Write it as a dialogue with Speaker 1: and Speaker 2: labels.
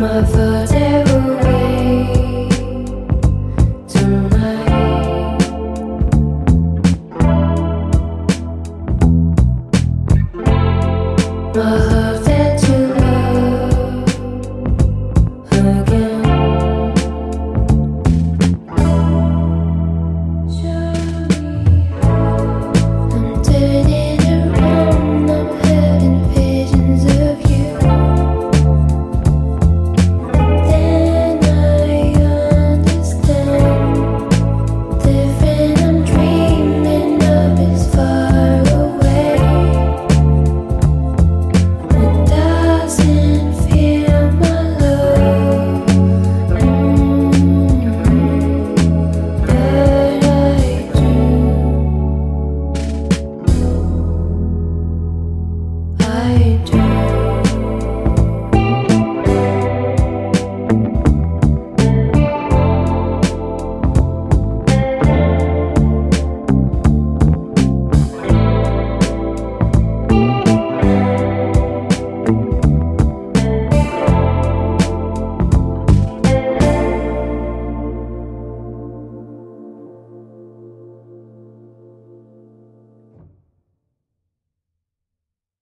Speaker 1: my verdict